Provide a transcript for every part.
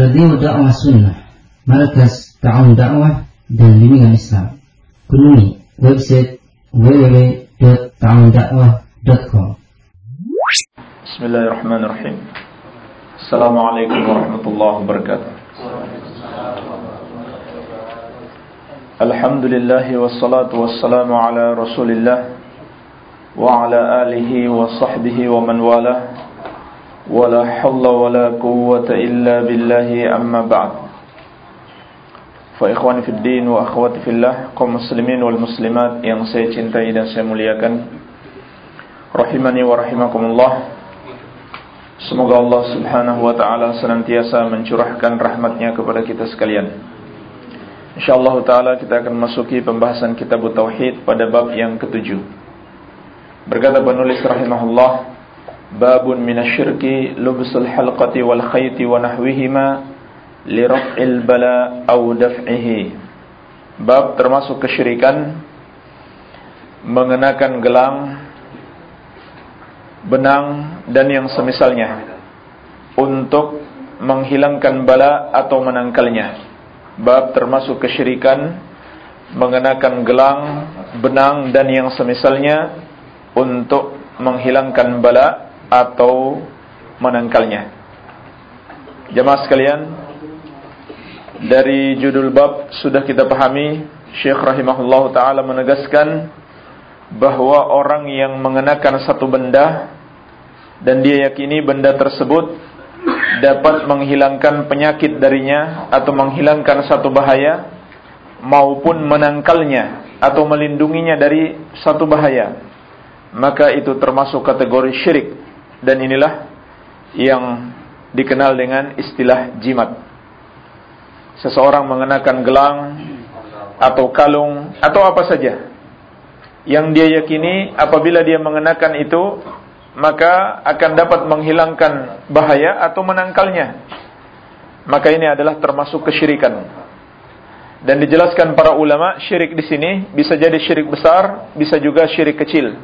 Radio Dakwah Sunnah. Markas Ta'awun dan Bimbingan Islam. Kunjungi website www.ta'awundakwah.com Bismillahirrahmanirrahim. Assalamualaikum warahmatullahi wabarakatuh. Alhamdulillah wassalatu wassalamu ala rasulillah Wa ala alihi wa sahbihi wa man walah ولا حول ولا قوة إلا بالله أما بعد فإخواني في الدين وأخواتي في الله kaum muslimin wal muslimat yang saya cintai dan saya muliakan rahimani wa rahimakumullah Semoga Allah subhanahu wa ta'ala senantiasa mencurahkan rahmatnya kepada kita sekalian InsyaAllah ta'ala kita akan masuki pembahasan kitab Tauhid pada bab yang ketujuh Berkata penulis rahimahullah Lubsul halqati wal khayti wa nahwihima li raf'il bala aw daf'ihi. Bab termasuk kesyirikan mengenakan gelang, benang dan yang semisalnya untuk menghilangkan bala atau menangkalnya. Bab termasuk kesyirikan mengenakan gelang, benang dan yang semisalnya untuk menghilangkan bala atau menangkalnya. Jemaah sekalian, dari judul bab sudah kita pahami, Syekh rahimahullah taala menegaskan bahwa orang yang mengenakan satu benda dan dia yakini benda tersebut dapat menghilangkan penyakit darinya atau menghilangkan satu bahaya maupun menangkalnya atau melindunginya dari satu bahaya maka itu termasuk kategori syirik dan inilah yang dikenal dengan istilah jimat. Seseorang mengenakan gelang atau kalung atau apa saja yang dia yakini apabila dia mengenakan itu maka akan dapat menghilangkan bahaya atau menangkalnya. Maka ini adalah termasuk kesyirikan. Dan dijelaskan para ulama syirik di sini bisa jadi syirik besar, bisa juga syirik kecil.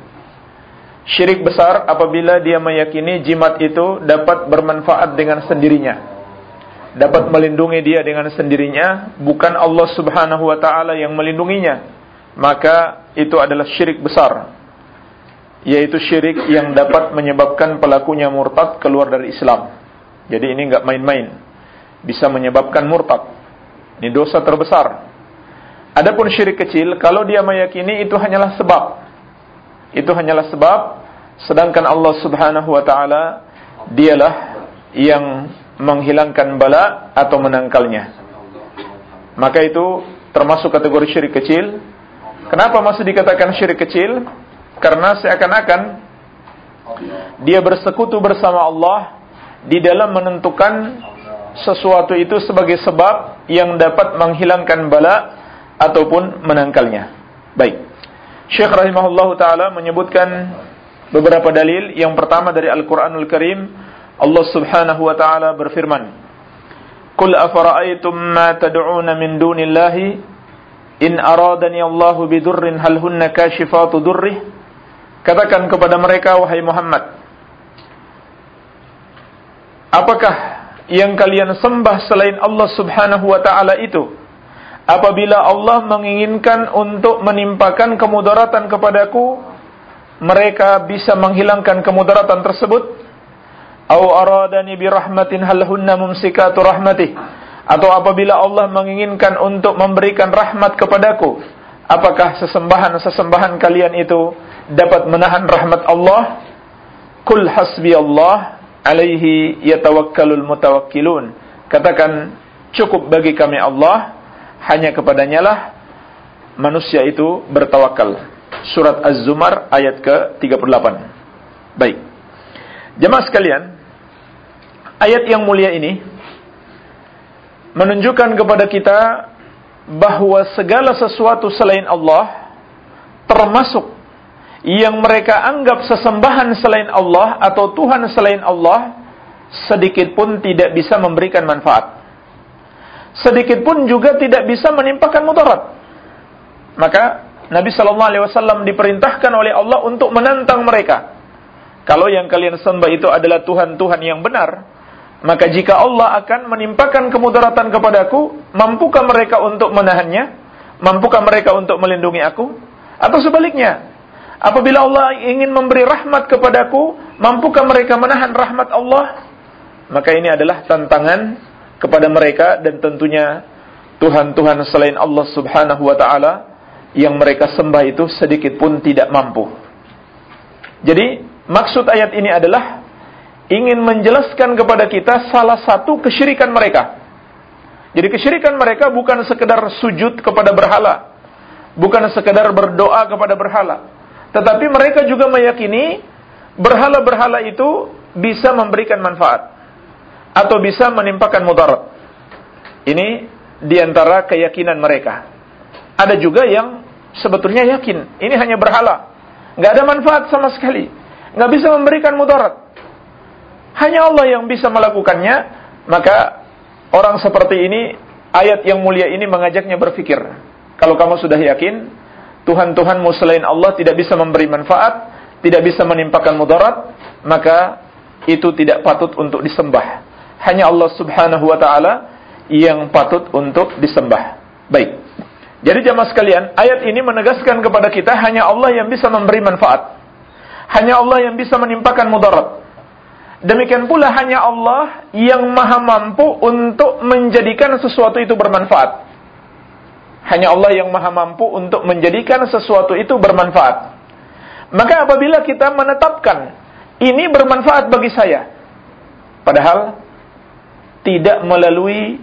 Syirik besar apabila dia meyakini jimat itu dapat bermanfaat dengan sendirinya. Dapat melindungi dia dengan sendirinya, bukan Allah Subhanahu wa taala yang melindunginya. Maka itu adalah syirik besar. Yaitu syirik yang dapat menyebabkan pelakunya murtad keluar dari Islam. Jadi ini enggak main-main. Bisa menyebabkan murtad. Ini dosa terbesar. Adapun syirik kecil, kalau dia meyakini itu hanyalah sebab itu hanyalah sebab sedangkan Allah Subhanahu wa taala dialah yang menghilangkan bala atau menangkalnya. Maka itu termasuk kategori syirik kecil. Kenapa masih dikatakan syirik kecil? Karena seakan-akan dia bersekutu bersama Allah di dalam menentukan sesuatu itu sebagai sebab yang dapat menghilangkan bala ataupun menangkalnya. Baik. Syekh rahimahullah taala menyebutkan beberapa dalil. Yang pertama dari Al-Qur'anul Karim, Allah Subhanahu wa taala berfirman, "Qul afara'aytum ma tad'una min dunillahi in aradani Allahu bidurrin hal hunna kashifatu durrih?" Katakan kepada mereka wahai Muhammad, apakah yang kalian sembah selain Allah Subhanahu wa taala itu? Apabila Allah menginginkan untuk menimpakan kemudaratan kepadaku mereka bisa menghilangkan kemudaratan tersebut. Au aradani bi rahmatin hal hunna mumsikatu rahmatih. Atau apabila Allah menginginkan untuk memberikan rahmat kepadaku apakah sesembahan-sesembahan kalian itu dapat menahan rahmat Allah? Kul hasbi Allah alaihi yatawakkalul mutawakkilun. Katakan cukup bagi kami Allah hanya kepadanya lah manusia itu bertawakal. Surat Az-Zumar ayat ke-38. Baik. Jemaah sekalian, ayat yang mulia ini menunjukkan kepada kita bahwa segala sesuatu selain Allah termasuk yang mereka anggap sesembahan selain Allah atau Tuhan selain Allah sedikit pun tidak bisa memberikan manfaat sedikit pun juga tidak bisa menimpakan mudarat. Maka Nabi Shallallahu Alaihi Wasallam diperintahkan oleh Allah untuk menantang mereka. Kalau yang kalian sembah itu adalah Tuhan-Tuhan yang benar, Maka jika Allah akan menimpakan kemudaratan kepadaku, mampukah mereka untuk menahannya? Mampukah mereka untuk melindungi aku? Atau sebaliknya, apabila Allah ingin memberi rahmat kepadaku, mampukah mereka menahan rahmat Allah? Maka ini adalah tantangan kepada mereka dan tentunya Tuhan-Tuhan selain Allah Subhanahu wa taala yang mereka sembah itu sedikit pun tidak mampu. Jadi, maksud ayat ini adalah ingin menjelaskan kepada kita salah satu kesyirikan mereka. Jadi kesyirikan mereka bukan sekedar sujud kepada berhala, bukan sekedar berdoa kepada berhala, tetapi mereka juga meyakini berhala-berhala itu bisa memberikan manfaat atau bisa menimpakan mudarat. Ini di antara keyakinan mereka. Ada juga yang sebetulnya yakin ini hanya berhala, nggak ada manfaat sama sekali, nggak bisa memberikan mudarat. Hanya Allah yang bisa melakukannya, maka orang seperti ini, ayat yang mulia ini mengajaknya berpikir. Kalau kamu sudah yakin, Tuhan-Tuhanmu selain Allah tidak bisa memberi manfaat, tidak bisa menimpakan mudarat, maka itu tidak patut untuk disembah. Hanya Allah subhanahu wa ta'ala yang patut untuk disembah. Baik. Jadi jamaah sekalian, ayat ini menegaskan kepada kita hanya Allah yang bisa memberi manfaat. Hanya Allah yang bisa menimpakan mudarat. Demikian pula hanya Allah yang maha mampu untuk menjadikan sesuatu itu bermanfaat. Hanya Allah yang maha mampu untuk menjadikan sesuatu itu bermanfaat. Maka apabila kita menetapkan ini bermanfaat bagi saya, padahal tidak melalui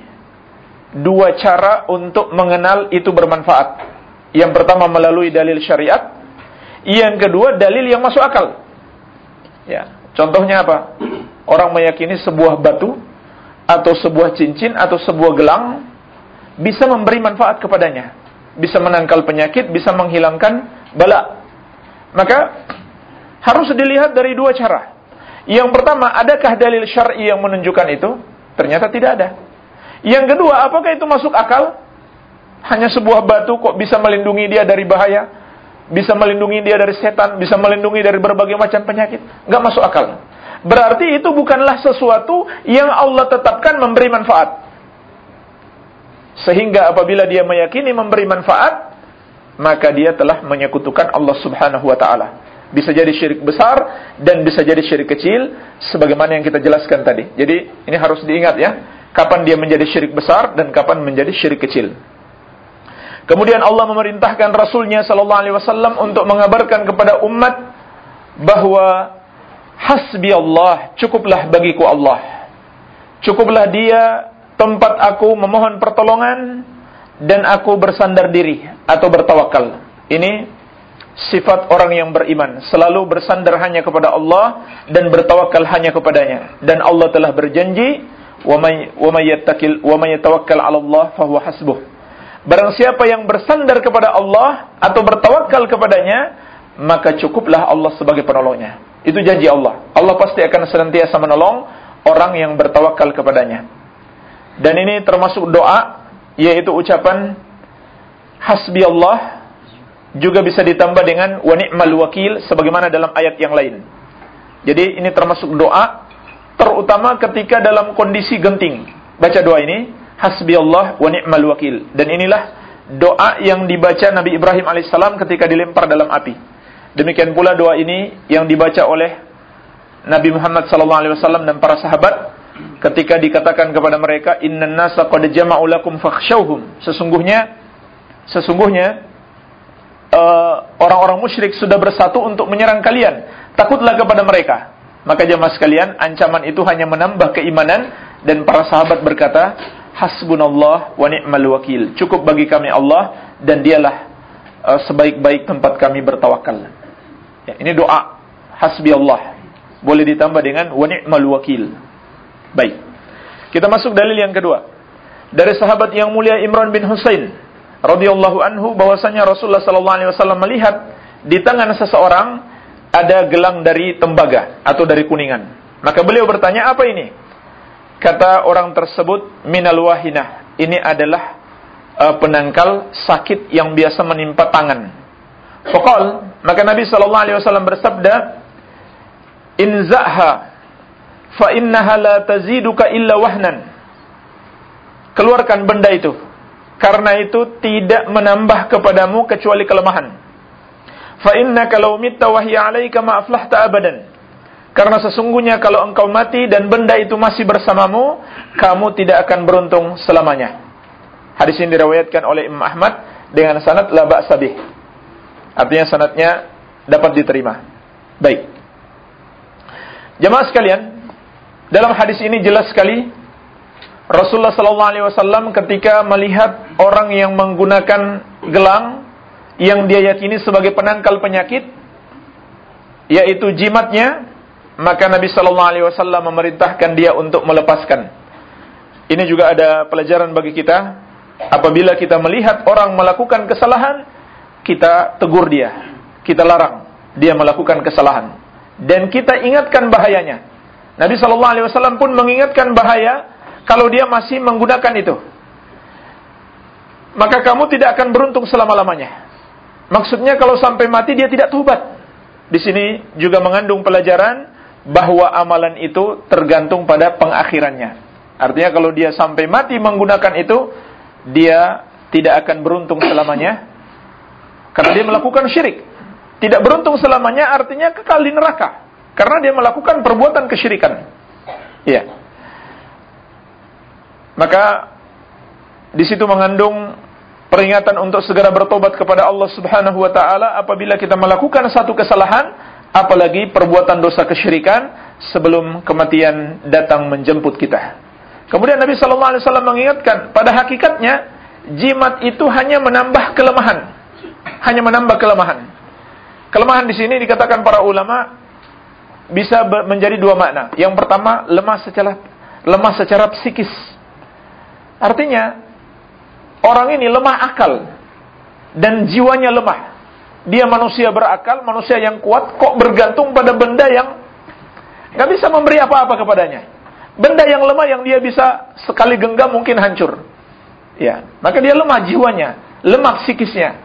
dua cara untuk mengenal itu bermanfaat. Yang pertama melalui dalil syariat, yang kedua dalil yang masuk akal. Ya, Contohnya apa? Orang meyakini sebuah batu atau sebuah cincin atau sebuah gelang bisa memberi manfaat kepadanya, bisa menangkal penyakit, bisa menghilangkan bala. Maka harus dilihat dari dua cara. Yang pertama, adakah dalil syar'i yang menunjukkan itu? Ternyata tidak ada. Yang kedua, apakah itu masuk akal? Hanya sebuah batu kok bisa melindungi dia dari bahaya? bisa melindungi dia dari setan, bisa melindungi dari berbagai macam penyakit. Nggak masuk akal. Berarti itu bukanlah sesuatu yang Allah tetapkan memberi manfaat. Sehingga apabila dia meyakini memberi manfaat, maka dia telah menyekutukan Allah Subhanahu wa taala. Bisa jadi syirik besar dan bisa jadi syirik kecil sebagaimana yang kita jelaskan tadi. Jadi ini harus diingat ya, kapan dia menjadi syirik besar dan kapan menjadi syirik kecil. Kemudian Allah memerintahkan Rasulnya Sallallahu Alaihi Wasallam untuk mengabarkan kepada umat bahwa hasbi Allah, cukuplah bagiku Allah. Cukuplah dia tempat aku memohon pertolongan dan aku bersandar diri atau bertawakal. Ini sifat orang yang beriman, selalu bersandar hanya kepada Allah dan bertawakal hanya kepadanya. Dan Allah telah berjanji, "Wa may wa Allah fahuwa hasbuh." Barang siapa yang bersandar kepada Allah atau bertawakal kepadanya, maka cukuplah Allah sebagai penolongnya. Itu janji Allah. Allah pasti akan senantiasa menolong orang yang bertawakal kepadanya. Dan ini termasuk doa, yaitu ucapan hasbi Allah juga bisa ditambah dengan wa ni'mal wakil sebagaimana dalam ayat yang lain. Jadi ini termasuk doa terutama ketika dalam kondisi genting. Baca doa ini, hasbi Allah wa ni'mal wakil. Dan inilah doa yang dibaca Nabi Ibrahim alaihissalam ketika dilempar dalam api. Demikian pula doa ini yang dibaca oleh Nabi Muhammad sallallahu alaihi wasallam dan para sahabat ketika dikatakan kepada mereka innan nasa qad jama'u lakum fakhshawhum. Sesungguhnya sesungguhnya uh, orang-orang musyrik sudah bersatu untuk menyerang kalian. Takutlah kepada mereka. Maka jemaah sekalian, ancaman itu hanya menambah keimanan dan para sahabat berkata, hasbunallah wa ni'mal wakil. Cukup bagi kami Allah dan dialah uh, sebaik-baik tempat kami bertawakal. Ya, ini doa hasbi Allah. Boleh ditambah dengan wa ni'mal wakil. Baik. Kita masuk dalil yang kedua. Dari sahabat yang mulia Imran bin Husain radhiyallahu anhu bahwasanya Rasulullah sallallahu alaihi wasallam melihat di tangan seseorang ada gelang dari tembaga atau dari kuningan. Maka beliau bertanya, "Apa ini?" Kata orang tersebut minal wahinah. Ini adalah uh, penangkal sakit yang biasa menimpa tangan. Faqal, maka Nabi sallallahu alaihi wasallam bersabda, "Inzaha fa innaha la taziduka illa wahnan. Keluarkan benda itu. Karena itu tidak menambah kepadamu kecuali kelemahan. Fa innaka law mitta wa 'alaika. Karena sesungguhnya kalau engkau mati dan benda itu masih bersamamu, kamu tidak akan beruntung selamanya. Hadis ini diriwayatkan oleh Imam Ahmad dengan sanad la ba'sa Artinya sanadnya dapat diterima. Baik. Jemaah sekalian, dalam hadis ini jelas sekali Rasulullah sallallahu alaihi wasallam ketika melihat orang yang menggunakan gelang yang dia yakini sebagai penangkal penyakit yaitu jimatnya maka Nabi Shallallahu Alaihi Wasallam memerintahkan dia untuk melepaskan. Ini juga ada pelajaran bagi kita. Apabila kita melihat orang melakukan kesalahan, kita tegur dia, kita larang dia melakukan kesalahan, dan kita ingatkan bahayanya. Nabi Shallallahu Alaihi Wasallam pun mengingatkan bahaya kalau dia masih menggunakan itu. Maka kamu tidak akan beruntung selama-lamanya. Maksudnya kalau sampai mati dia tidak tobat. Di sini juga mengandung pelajaran bahwa amalan itu tergantung pada pengakhirannya. Artinya kalau dia sampai mati menggunakan itu, dia tidak akan beruntung selamanya karena dia melakukan syirik. Tidak beruntung selamanya artinya kekal di neraka karena dia melakukan perbuatan kesyirikan. Iya. Maka di situ mengandung peringatan untuk segera bertobat kepada Allah Subhanahu wa taala apabila kita melakukan satu kesalahan apalagi perbuatan dosa kesyirikan sebelum kematian datang menjemput kita. Kemudian Nabi Shallallahu Alaihi Wasallam mengingatkan, pada hakikatnya jimat itu hanya menambah kelemahan, hanya menambah kelemahan. Kelemahan di sini dikatakan para ulama bisa menjadi dua makna. Yang pertama lemah secara lemah secara psikis. Artinya orang ini lemah akal dan jiwanya lemah dia manusia berakal, manusia yang kuat, kok bergantung pada benda yang nggak bisa memberi apa-apa kepadanya. Benda yang lemah yang dia bisa sekali genggam mungkin hancur. Ya, maka dia lemah jiwanya, lemah psikisnya.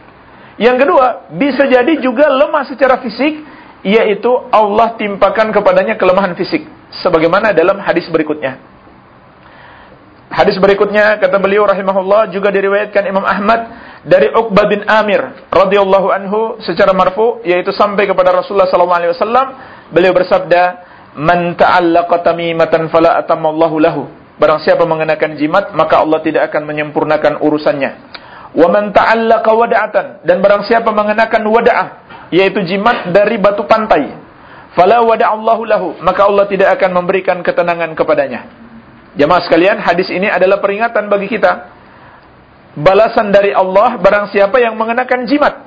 Yang kedua, bisa jadi juga lemah secara fisik, yaitu Allah timpakan kepadanya kelemahan fisik. Sebagaimana dalam hadis berikutnya. Hadis berikutnya kata beliau rahimahullah juga diriwayatkan Imam Ahmad dari Uqbah bin Amir radhiyallahu anhu secara marfu yaitu sampai kepada Rasulullah sallallahu alaihi wasallam. Beliau bersabda man ta'allaqa tamimatan fala atamallahu lahu. Barang siapa mengenakan jimat maka Allah tidak akan menyempurnakan urusannya. Wa man ta'allaqa wada'atan. Dan barang siapa mengenakan wada'ah yaitu jimat dari batu pantai fala wada'allahu lahu. Maka Allah tidak akan memberikan ketenangan kepadanya Jamaah sekalian, hadis ini adalah peringatan bagi kita. Balasan dari Allah barang siapa yang mengenakan jimat.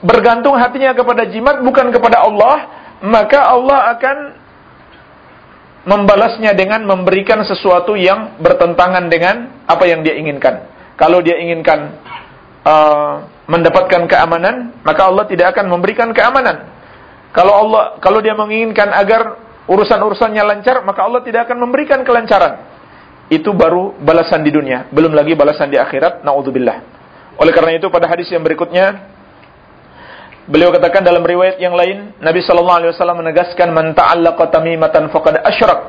Bergantung hatinya kepada jimat bukan kepada Allah, maka Allah akan membalasnya dengan memberikan sesuatu yang bertentangan dengan apa yang dia inginkan. Kalau dia inginkan uh, mendapatkan keamanan, maka Allah tidak akan memberikan keamanan. Kalau Allah kalau dia menginginkan agar urusan-urusannya lancar, maka Allah tidak akan memberikan kelancaran. Itu baru balasan di dunia, belum lagi balasan di akhirat. Nauzubillah. Oleh karena itu pada hadis yang berikutnya beliau katakan dalam riwayat yang lain Nabi sallallahu alaihi wasallam menegaskan man ta'allaqa tamimatan faqad asyrak.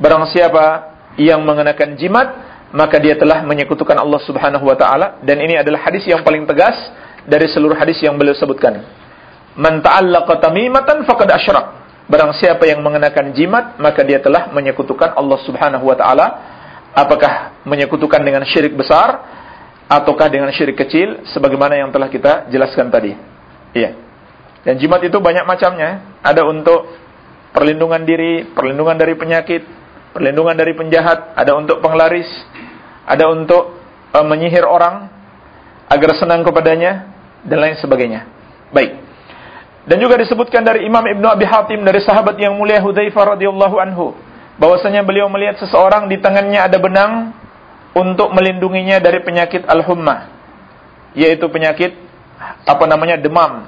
Barang siapa yang mengenakan jimat maka dia telah menyekutukan Allah Subhanahu wa taala dan ini adalah hadis yang paling tegas dari seluruh hadis yang beliau sebutkan. Man ta'allaqa tamimatan faqad asyrak. Barang siapa yang mengenakan jimat, maka dia telah menyekutukan Allah Subhanahu wa taala. Apakah menyekutukan dengan syirik besar ataukah dengan syirik kecil sebagaimana yang telah kita jelaskan tadi. Iya. Dan jimat itu banyak macamnya. Ada untuk perlindungan diri, perlindungan dari penyakit, perlindungan dari penjahat, ada untuk penglaris, ada untuk uh, menyihir orang agar senang kepadanya dan lain sebagainya. Baik. Dan juga disebutkan dari Imam Ibnu Abi Hatim dari sahabat yang mulia Hudzaifah radhiyallahu anhu bahwasanya beliau melihat seseorang di tangannya ada benang untuk melindunginya dari penyakit al-humma yaitu penyakit apa namanya demam.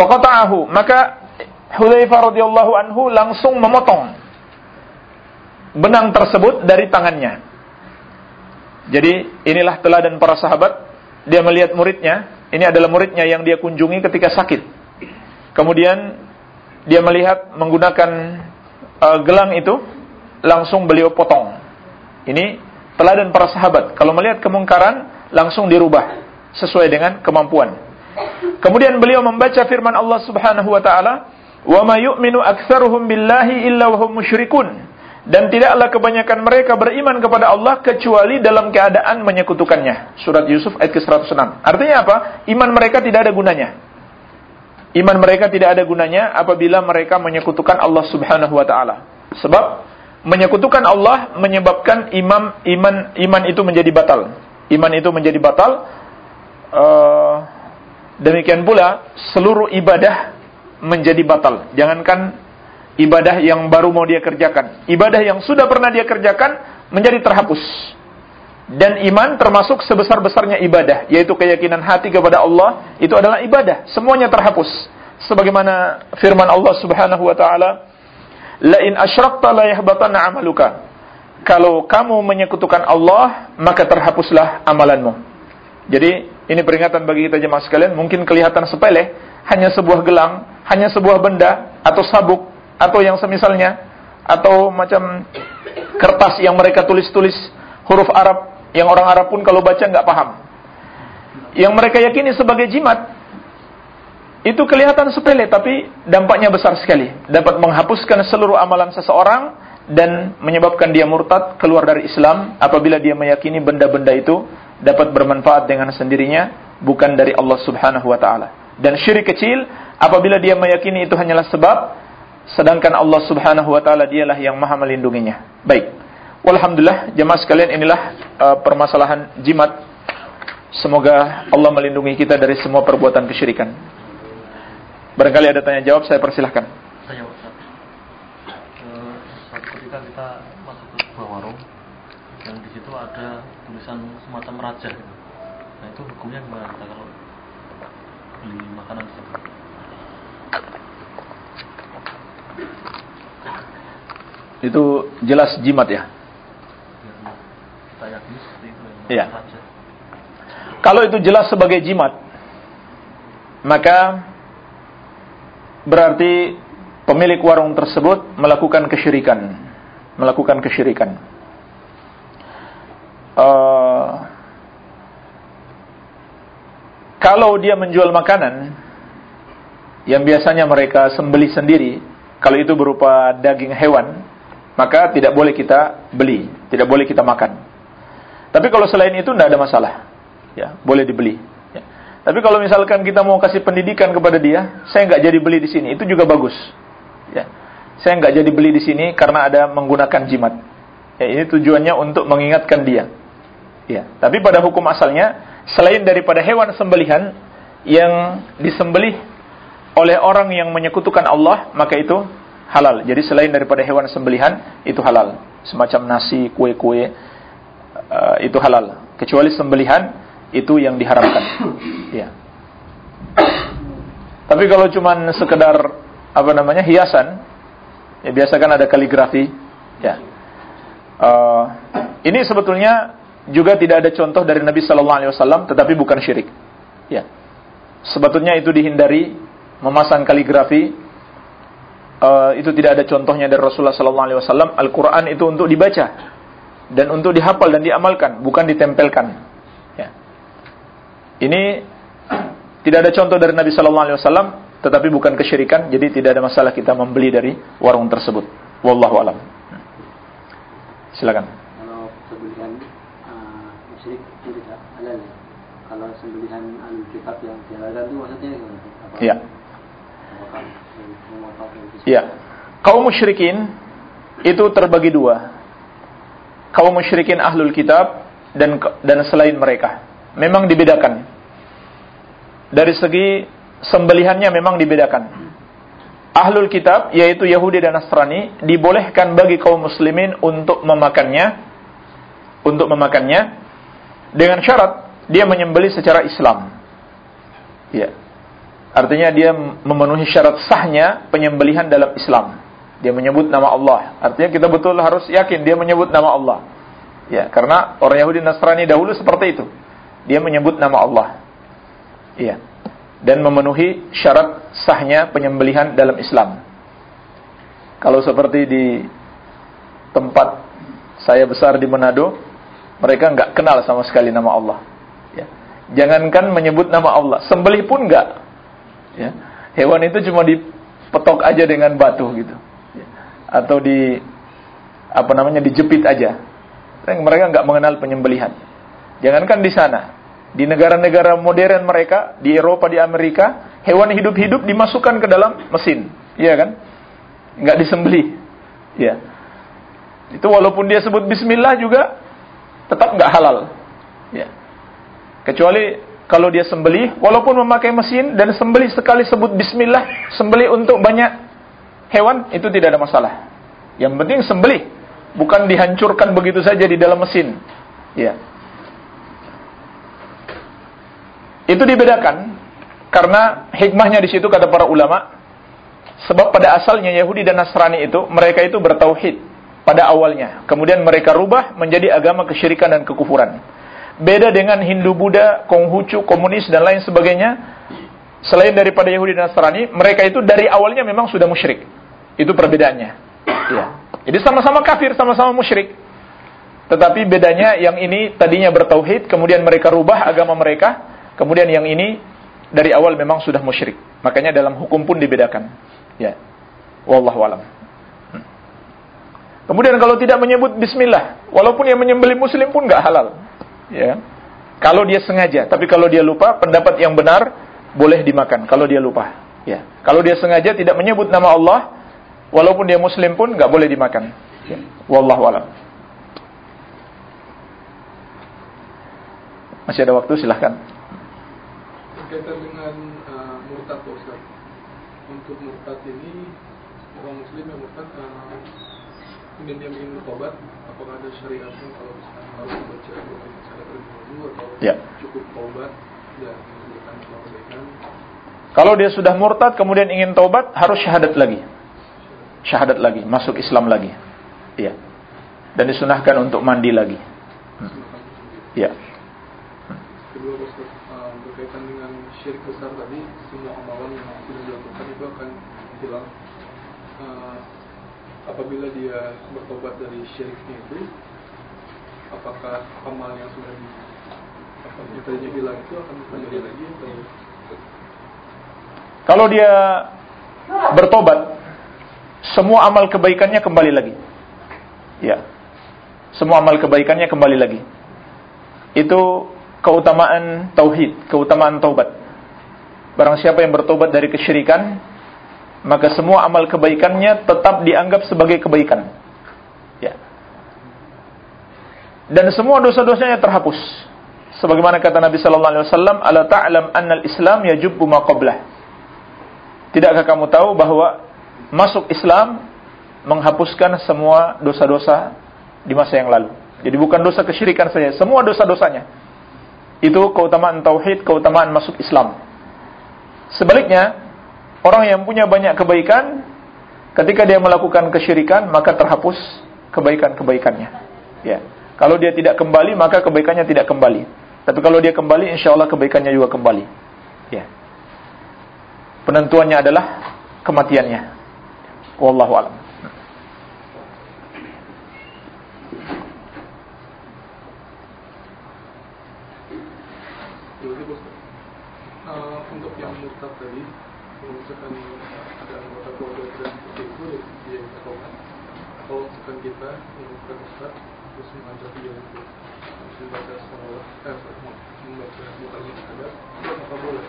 Faqata'ahu maka Hudzaifah radhiyallahu anhu langsung memotong benang tersebut dari tangannya. Jadi inilah teladan para sahabat. Dia melihat muridnya, ini adalah muridnya yang dia kunjungi ketika sakit. Kemudian dia melihat menggunakan uh, gelang itu langsung beliau potong. Ini teladan para sahabat. Kalau melihat kemungkaran langsung dirubah sesuai dengan kemampuan. Kemudian beliau membaca firman Allah Subhanahu wa taala, "Wa ma yu'minu aktsaruhum billahi illa wa hum musyrikun." Dan tidaklah kebanyakan mereka beriman kepada Allah kecuali dalam keadaan menyekutukannya. Surat Yusuf ayat ke-106. Artinya apa? Iman mereka tidak ada gunanya. Iman mereka tidak ada gunanya apabila mereka menyekutukan Allah Subhanahu wa taala. Sebab menyekutukan Allah menyebabkan imam iman iman itu menjadi batal. Iman itu menjadi batal. Uh, demikian pula seluruh ibadah menjadi batal. Jangankan ibadah yang baru mau dia kerjakan. Ibadah yang sudah pernah dia kerjakan menjadi terhapus. Dan iman termasuk sebesar-besarnya ibadah, yaitu keyakinan hati kepada Allah, itu adalah ibadah. Semuanya terhapus. Sebagaimana firman Allah Subhanahu wa taala, "La in asyrakta la yahbatanna 'amaluka." Kalau kamu menyekutukan Allah, maka terhapuslah amalanmu. Jadi, ini peringatan bagi kita jemaah sekalian, mungkin kelihatan sepele, hanya sebuah gelang, hanya sebuah benda atau sabuk atau yang semisalnya atau macam kertas yang mereka tulis-tulis huruf Arab yang orang Arab pun kalau baca nggak paham. Yang mereka yakini sebagai jimat itu kelihatan sepele tapi dampaknya besar sekali. Dapat menghapuskan seluruh amalan seseorang dan menyebabkan dia murtad keluar dari Islam apabila dia meyakini benda-benda itu dapat bermanfaat dengan sendirinya bukan dari Allah Subhanahu wa taala. Dan syirik kecil apabila dia meyakini itu hanyalah sebab sedangkan Allah Subhanahu wa taala dialah yang Maha melindunginya. Baik. Walhamdulillah jemaah sekalian inilah uh, permasalahan jimat. Semoga Allah melindungi kita dari semua perbuatan kesyirikan. Barangkali ada tanya jawab saya persilahkan. Saya Ustaz. Uh, ketika kita masuk ke sebuah warung yang di situ ada tulisan semacam raja. Nah itu hukumnya gimana kita kalau beli makanan di situ? Itu jelas jimat ya? Iya. Kalau itu jelas sebagai jimat, maka berarti pemilik warung tersebut melakukan kesyirikan, melakukan kesyirikan. Uh, kalau dia menjual makanan yang biasanya mereka sembeli sendiri, kalau itu berupa daging hewan, maka tidak boleh kita beli, tidak boleh kita makan. Tapi kalau selain itu tidak ada masalah, ya boleh dibeli. Ya. Tapi kalau misalkan kita mau kasih pendidikan kepada dia, saya nggak jadi beli di sini, itu juga bagus. Ya. Saya nggak jadi beli di sini karena ada menggunakan jimat. Ya, ini tujuannya untuk mengingatkan dia. Ya. Tapi pada hukum asalnya, selain daripada hewan sembelihan yang disembelih oleh orang yang menyekutukan Allah, maka itu halal. Jadi selain daripada hewan sembelihan itu halal. Semacam nasi, kue-kue uh, itu halal. Kecuali sembelihan itu yang diharamkan. ya. Tapi kalau cuman sekedar apa namanya hiasan, ya biasa kan ada kaligrafi, ya. Uh, ini sebetulnya juga tidak ada contoh dari Nabi Shallallahu Alaihi Wasallam, tetapi bukan syirik. Ya. Sebetulnya itu dihindari memasang kaligrafi uh, itu tidak ada contohnya dari Rasulullah sallallahu alaihi wasallam. Al-Qur'an itu untuk dibaca dan untuk dihafal dan diamalkan, bukan ditempelkan. Ya. Ini tidak ada contoh dari Nabi sallallahu alaihi wasallam, tetapi bukan kesyirikan, jadi tidak ada masalah kita membeli dari warung tersebut. Wallahu alam. Silakan. Kalau sembelihan uh, musyrik tidak halal. Kalau sembelihan kitab yang dihalalkan itu maksudnya gimana? Iya. Ya. Kaum musyrikin itu terbagi dua. Kaum musyrikin ahlul kitab dan dan selain mereka. Memang dibedakan. Dari segi sembelihannya memang dibedakan. Ahlul kitab yaitu Yahudi dan Nasrani dibolehkan bagi kaum muslimin untuk memakannya untuk memakannya dengan syarat dia menyembelih secara Islam. Ya. Artinya dia memenuhi syarat sahnya penyembelihan dalam Islam. Dia menyebut nama Allah. Artinya kita betul harus yakin dia menyebut nama Allah. Ya, karena orang Yahudi Nasrani dahulu seperti itu. Dia menyebut nama Allah. Iya. Dan memenuhi syarat sahnya penyembelihan dalam Islam. Kalau seperti di tempat saya besar di Manado, mereka nggak kenal sama sekali nama Allah. Ya. Jangankan menyebut nama Allah, sembelih pun nggak. Ya. Hewan itu cuma dipetok aja dengan batu gitu. Atau di apa namanya dijepit aja. Mereka nggak mengenal penyembelihan. Jangankan di sana, di negara-negara modern mereka, di Eropa, di Amerika, hewan hidup-hidup dimasukkan ke dalam mesin, iya kan? Nggak disembelih, ya. Itu walaupun dia sebut Bismillah juga tetap nggak halal. Ya. Kecuali kalau dia sembelih, walaupun memakai mesin dan sembelih sekali sebut Bismillah, sembelih untuk banyak hewan itu tidak ada masalah. Yang penting sembelih, bukan dihancurkan begitu saja di dalam mesin. Ya. Itu dibedakan karena hikmahnya di situ kata para ulama, sebab pada asalnya Yahudi dan Nasrani itu mereka itu bertauhid pada awalnya. Kemudian mereka rubah menjadi agama kesyirikan dan kekufuran. Beda dengan Hindu, Buddha, Konghucu, komunis dan lain sebagainya. Selain daripada Yahudi dan Nasrani, mereka itu dari awalnya memang sudah musyrik. Itu perbedaannya. Ya. Jadi sama-sama kafir, sama-sama musyrik. Tetapi bedanya yang ini tadinya bertauhid, kemudian mereka rubah agama mereka, kemudian yang ini dari awal memang sudah musyrik. Makanya dalam hukum pun dibedakan. Ya. Wallahu alam. Kemudian kalau tidak menyebut bismillah, walaupun yang menyembelih muslim pun nggak halal. Ya. Kalau dia sengaja, tapi kalau dia lupa, pendapat yang benar boleh dimakan kalau dia lupa. Ya. Kalau dia sengaja tidak menyebut nama Allah, walaupun dia muslim pun nggak boleh dimakan. Wallahu alam. Masih ada waktu silahkan. Berkaitan dengan uh, murtad Ustaz. Untuk murtad ini orang muslim yang murtad uh, kemudian dia ingin bertobat apakah ada syariatnya kalau misalnya harus membaca cara terlebih atau ya. cukup tobat dan menunjukkan kebaikan kalau dia sudah murtad kemudian ingin tobat harus syahadat lagi syahadat lagi masuk Islam lagi. Iya. Dan disunahkan untuk mandi lagi. Hmm. iya. Kedua uh, berkaitan dengan syirik besar tadi semua amalan yang sudah dilakukan itu akan hilang. Uh, apabila dia bertobat dari syiriknya itu apakah amal yang sudah di apa yang tadinya hilang itu akan kembali lagi atau kalau dia bertobat semua amal kebaikannya kembali lagi ya semua amal kebaikannya kembali lagi itu keutamaan tauhid keutamaan taubat barang siapa yang bertobat dari kesyirikan maka semua amal kebaikannya tetap dianggap sebagai kebaikan. Ya. Dan semua dosa-dosanya terhapus. Sebagaimana kata Nabi sallallahu alaihi wasallam, "Ala ta'lam anna al-Islam yajubbu ma qablah." Tidakkah kamu tahu bahwa masuk Islam menghapuskan semua dosa-dosa di masa yang lalu. Jadi bukan dosa kesyirikan saja, semua dosa-dosanya. Itu keutamaan tauhid, keutamaan masuk Islam. Sebaliknya, Orang yang punya banyak kebaikan, ketika dia melakukan kesyirikan, maka terhapus kebaikan-kebaikannya. Ya. Kalau dia tidak kembali, maka kebaikannya tidak kembali. Tapi kalau dia kembali, insya Allah kebaikannya juga kembali. Ya. Penentuannya adalah kematiannya. Wallahu a'lam. Uh, untuk yang murtad tadi misalkan ada anggota keluarga kita seperti itu dia bisa tobat kalau misalkan kita yang bukan ustaz terus mengajak dia untuk membaca salawat eh membaca bukan ada apa boleh.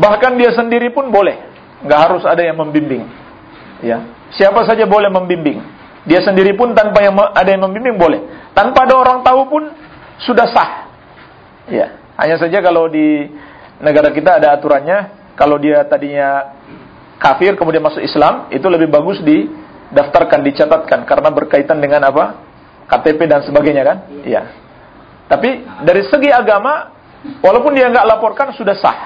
Bahkan dia sendiri pun boleh. Nggak harus ada yang membimbing ya siapa saja boleh membimbing dia sendiri pun tanpa yang ada yang membimbing boleh tanpa ada orang tahu pun sudah sah ya hanya saja kalau di negara kita ada aturannya kalau dia tadinya kafir kemudian masuk Islam, itu lebih bagus didaftarkan, dicatatkan karena berkaitan dengan apa? KTP dan sebagainya kan? Iya. Tapi dari segi agama, walaupun dia nggak laporkan sudah sah.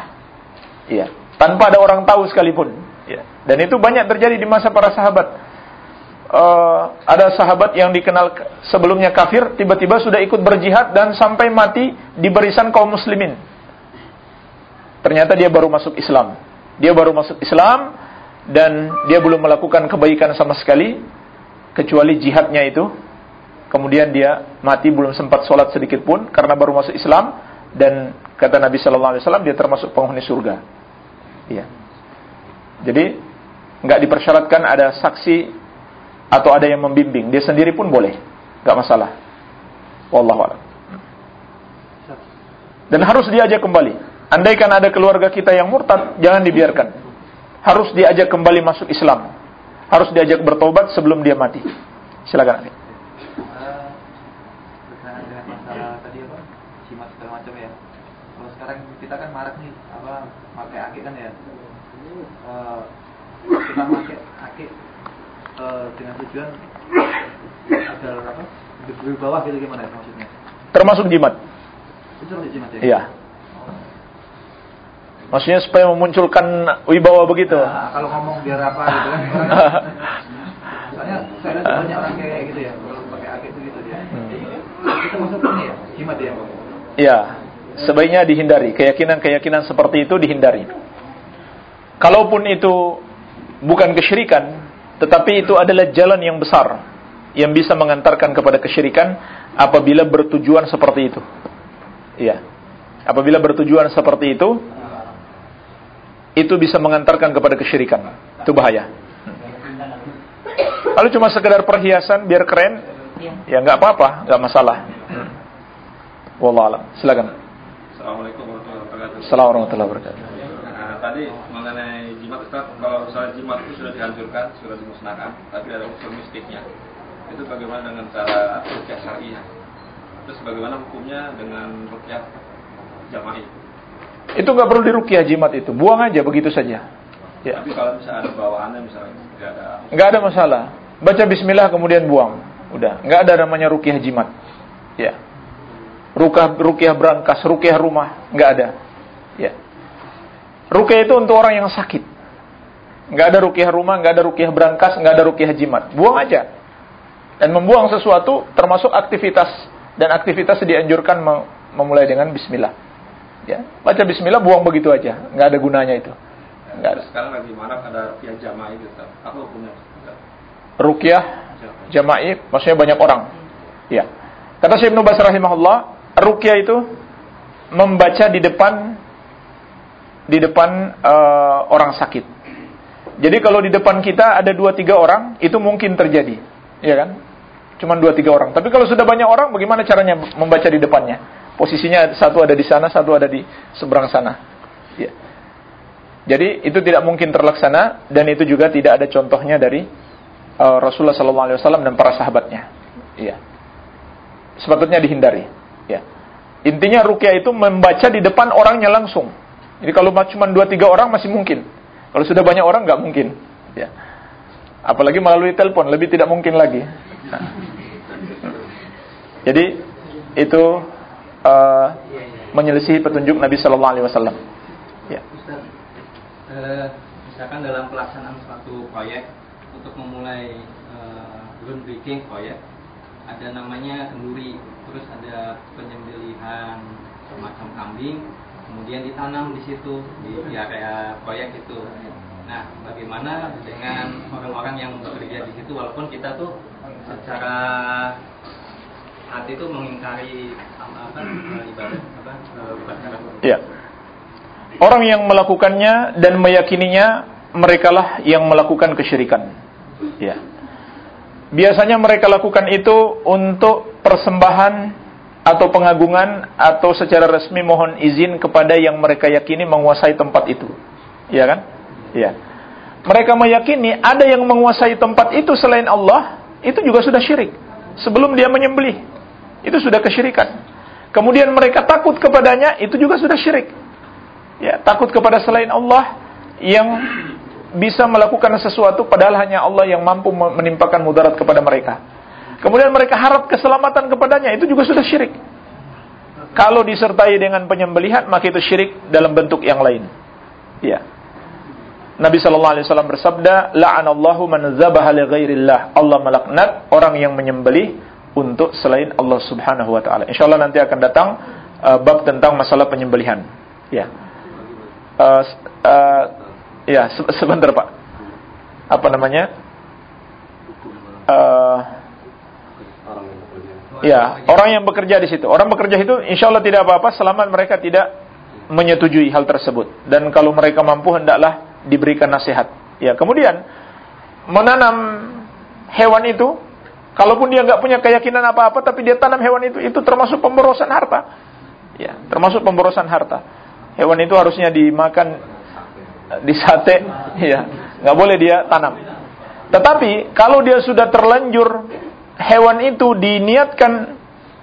Iya. Tanpa ada orang tahu sekalipun. Iya. Dan itu banyak terjadi di masa para sahabat. Uh, ada sahabat yang dikenal sebelumnya kafir, tiba-tiba sudah ikut berjihad dan sampai mati di barisan kaum muslimin. Ternyata dia baru masuk Islam. Dia baru masuk Islam, dan dia belum melakukan kebaikan sama sekali kecuali jihadnya itu kemudian dia mati belum sempat sholat sedikit pun karena baru masuk Islam dan kata Nabi Shallallahu Alaihi Wasallam dia termasuk penghuni surga. Iya. Jadi nggak dipersyaratkan ada saksi atau ada yang membimbing. Dia sendiri pun boleh, nggak masalah. Wallahu a'lam. Dan harus diajak kembali. Andaikan ada keluarga kita yang murtad, jangan dibiarkan. Harus diajak kembali masuk Islam. Harus diajak bertobat sebelum dia mati. Silakan. Macam ya kita kan marak nih apa pakai akik kan ya Eh, kita pakai akik eh, dengan tujuan agar apa di bawah gitu gimana ya maksudnya Termasuk jimat. itu jimat ya Iya. Maksudnya supaya memunculkan wibawa begitu. Nah, kalau ngomong biar apa gitu kan soalnya saya lihat banyak orang kayak gitu ya kalau pakai akik itu gitu dia kita masuk ini ya jimat ya Iya, sebaiknya dihindari. Keyakinan-keyakinan seperti itu dihindari. Kalaupun itu bukan kesyirikan, tetapi itu adalah jalan yang besar yang bisa mengantarkan kepada kesyirikan apabila bertujuan seperti itu. Iya. Apabila bertujuan seperti itu, itu bisa mengantarkan kepada kesyirikan. Itu bahaya. Kalau cuma sekedar perhiasan biar keren, ya nggak apa-apa, nggak masalah. Hmm. Wallah alam. Silakan. Assalamualaikum warahmatullahi wabarakatuh. Assalamualaikum warahmatullahi wabarakatuh. Tadi mengenai jimat Ustaz, kalau misalnya jimat itu sudah dihancurkan, sudah dimusnahkan, tapi ada unsur mistiknya. Itu bagaimana dengan cara rukyah syariah? Terus bagaimana hukumnya dengan rukyah jama'i? Itu nggak perlu dirukyah jimat itu, buang aja begitu saja. Ya, Tapi kalau misalnya ada bawaannya misalnya tidak ada nggak ada masalah. Baca Bismillah kemudian buang, udah. Nggak ada namanya rukyah jimat. Ya, rukyah rukyah berangkas, rukyah rumah, nggak ada. Rukyah itu untuk orang yang sakit. Nggak ada rukyah rumah, nggak ada rukyah berangkas, nggak ada rukyah jimat. Buang aja. Dan membuang sesuatu termasuk aktivitas dan aktivitas dianjurkan mem- memulai dengan Bismillah. Ya, baca Bismillah, buang begitu aja, nggak ada gunanya itu. Nggak ada. Sekarang lagi marak ada rukyah jama'i. Ustaz. Apa hukumnya? Ustaz? rukyah jama'i maksudnya banyak orang. Ya. Kata Syekh Ibnu Baz rahimahullah, rukyah itu membaca di depan di depan eh, orang sakit. Jadi kalau di depan kita ada dua tiga orang, itu mungkin terjadi, ya kan? Cuman dua tiga orang. Tapi kalau sudah banyak orang, bagaimana caranya membaca di depannya? Posisinya satu ada di sana, satu ada di seberang sana. Ya. Jadi itu tidak mungkin terlaksana dan itu juga tidak ada contohnya dari uh, Rasulullah SAW dan para sahabatnya. Iya. Sepatutnya dihindari. Ya. Intinya rukyah itu membaca di depan orangnya langsung. Jadi kalau cuma dua tiga orang masih mungkin. Kalau sudah banyak orang nggak mungkin. Ya. Apalagi melalui telepon lebih tidak mungkin lagi. Nah. Jadi itu uh, menyelisihi petunjuk Nabi Shallallahu Alaihi Wasallam. Ya. Ustaz, eh, misalkan dalam pelaksanaan suatu proyek untuk memulai eh, groundbreaking proyek ada namanya kenduri, terus ada penyembelihan semacam kambing, kemudian ditanam di situ di, di area proyek itu. Nah, bagaimana dengan orang-orang yang bekerja di situ walaupun kita tuh secara hati itu mengingkari apa, eh, ibadah apa eh, upacara Ya. Orang yang melakukannya dan meyakininya merekalah yang melakukan kesyirikan. Ya. Biasanya mereka lakukan itu untuk persembahan atau pengagungan atau secara resmi mohon izin kepada yang mereka yakini menguasai tempat itu. Ya kan? Ya. Mereka meyakini ada yang menguasai tempat itu selain Allah, itu juga sudah syirik. Sebelum dia menyembelih, itu sudah kesyirikan. Kemudian mereka takut kepadanya, itu juga sudah syirik. Ya, takut kepada selain Allah yang bisa melakukan sesuatu padahal hanya Allah yang mampu menimpakan mudarat kepada mereka. Kemudian mereka harap keselamatan kepadanya, itu juga sudah syirik. Kalau disertai dengan penyembelihan, maka itu syirik dalam bentuk yang lain. Ya. Nabi sallallahu alaihi wasallam bersabda, "La'anallahu man dzabaha li ghairillah." Allah melaknat orang yang menyembelih untuk selain Allah Subhanahu wa taala. Insyaallah nanti akan datang uh, bab tentang masalah penyembelihan. Ya. Uh, uh, ya, se sebentar Pak. apa namanya? Uh, ya, orang yang bekerja di situ. Orang bekerja itu insya Allah tidak apa-apa selama mereka tidak menyetujui hal tersebut. Dan kalau mereka mampu hendaklah diberikan nasihat. Ya, kemudian menanam hewan itu, kalaupun dia nggak punya keyakinan apa-apa, tapi dia tanam hewan itu, itu termasuk pemborosan harta. Ya, termasuk pemborosan harta. Hewan itu harusnya dimakan di sate, ya, nggak boleh dia tanam. Tetapi kalau dia sudah terlanjur hewan itu diniatkan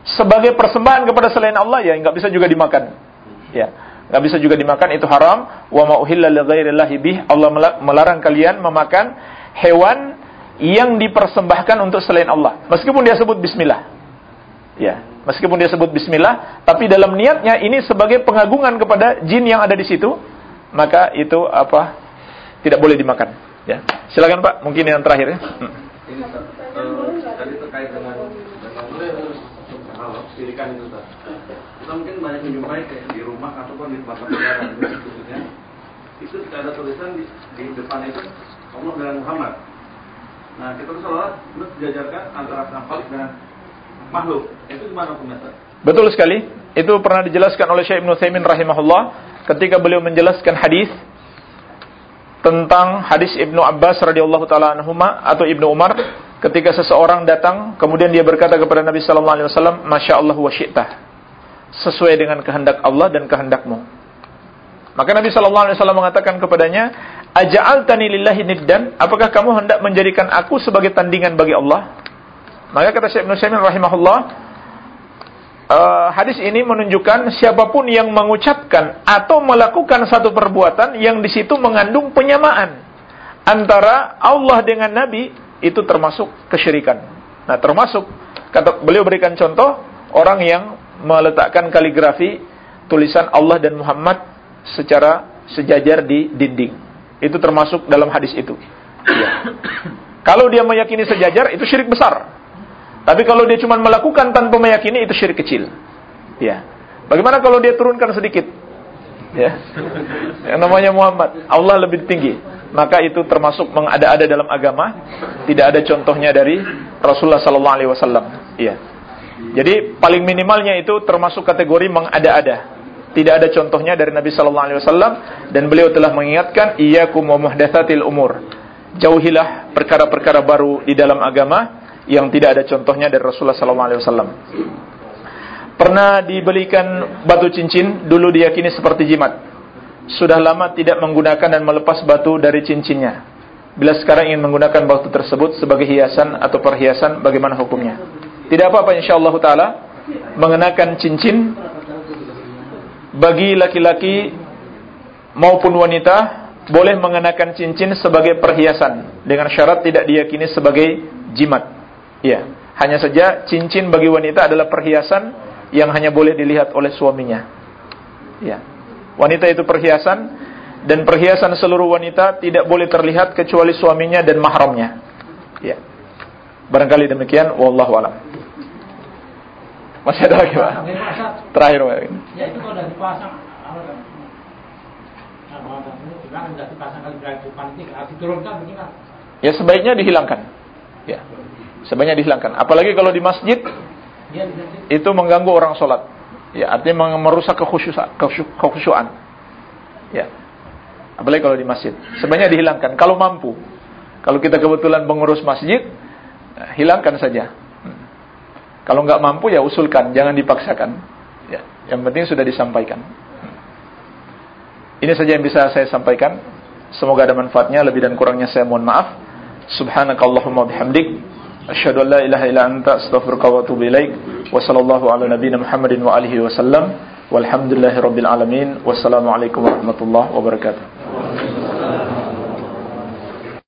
sebagai persembahan kepada selain Allah, ya nggak bisa juga dimakan. Ya, nggak bisa juga dimakan itu haram. Wa. Allah melarang kalian memakan hewan yang dipersembahkan untuk selain Allah. Meskipun dia sebut bismillah. Ya, meskipun dia sebut bismillah, tapi dalam niatnya ini sebagai pengagungan kepada jin yang ada di situ, maka itu apa? Tidak boleh dimakan. Ya. Silakan Pak, mungkin yang terakhir ya. Hmm. Ini uh, tadi terkait dengan dengan sirikan itu Ustaz. Kita menjumpai kayak di rumah ataupun di tempat negara khususnya itu tidak ada tulisan di, di depan itu Allah dan Muhammad. Nah, kita tuh seolah sejajarkan antara sang dengan makhluk. Itu gimana hukumnya, Betul sekali. Itu pernah dijelaskan oleh Syekh Ibnu Taimin rahimahullah ketika beliau menjelaskan hadis tentang hadis Ibnu Abbas radhiyallahu taala anhuma atau Ibnu Umar ketika seseorang datang kemudian dia berkata kepada Nabi sallallahu alaihi wasallam, "Masya Allah wa syi'ta." Sesuai dengan kehendak Allah dan kehendakmu. Maka Nabi sallallahu alaihi wasallam mengatakan kepadanya, Aja'altani lillahi niddan? Apakah kamu hendak menjadikan aku sebagai tandingan bagi Allah? Maka kata Syekh Saimin rahimahullah, uh, hadis ini menunjukkan siapa pun yang mengucapkan atau melakukan satu perbuatan yang di situ mengandung penyamaan antara Allah dengan Nabi itu termasuk kesyirikan. Nah, termasuk kata beliau berikan contoh orang yang meletakkan kaligrafi tulisan Allah dan Muhammad secara sejajar di dinding. Itu termasuk dalam hadis itu. Ya. Kalau dia meyakini sejajar itu syirik besar. Tapi kalau dia cuma melakukan tanpa meyakini itu syirik kecil. Ya. Bagaimana kalau dia turunkan sedikit? Ya. Yang namanya Muhammad, Allah lebih tinggi. Maka itu termasuk mengada-ada dalam agama. Tidak ada contohnya dari Rasulullah sallallahu alaihi wasallam. Ya. Jadi paling minimalnya itu termasuk kategori mengada-ada tidak ada contohnya dari Nabi sallallahu alaihi wasallam dan beliau telah mengingatkan iyyakum wa muhdatsatil umur. Jauhilah perkara-perkara baru di dalam agama yang tidak ada contohnya dari Rasulullah sallallahu alaihi wasallam. Pernah dibelikan batu cincin, dulu diyakini seperti jimat. Sudah lama tidak menggunakan dan melepas batu dari cincinnya. Bila sekarang ingin menggunakan batu tersebut sebagai hiasan atau perhiasan, bagaimana hukumnya? Tidak apa-apa insyaallah taala mengenakan cincin bagi laki-laki maupun wanita boleh mengenakan cincin sebagai perhiasan dengan syarat tidak diyakini sebagai jimat. Ya, hanya saja cincin bagi wanita adalah perhiasan yang hanya boleh dilihat oleh suaminya. Ya. Wanita itu perhiasan dan perhiasan seluruh wanita tidak boleh terlihat kecuali suaminya dan mahramnya. Ya. Barangkali demikian wallahu alam. Masih ada lagi Pak? Terakhir Pak. Ya itu kalau udah dipasang Ya sebaiknya dihilangkan. Ya. Sebaiknya dihilangkan. Apalagi kalau di masjid itu mengganggu orang sholat. Ya, artinya merusak kekhusyuan. Ya. Apalagi kalau di masjid. Sebaiknya dihilangkan kalau mampu. Kalau kita kebetulan pengurus masjid, hilangkan saja. Kalau nggak mampu ya usulkan, jangan dipaksakan. Ya, yang penting sudah disampaikan. Ini saja yang bisa saya sampaikan. Semoga ada manfaatnya. Lebih dan kurangnya saya mohon maaf. Subhanakallahumma bihamdik. Asyhadu an la ilaha illa anta astaghfiruka wa atubu ilaik. Wa sallallahu ala. Wassalamualaikum warahmatullahi wabarakatuh.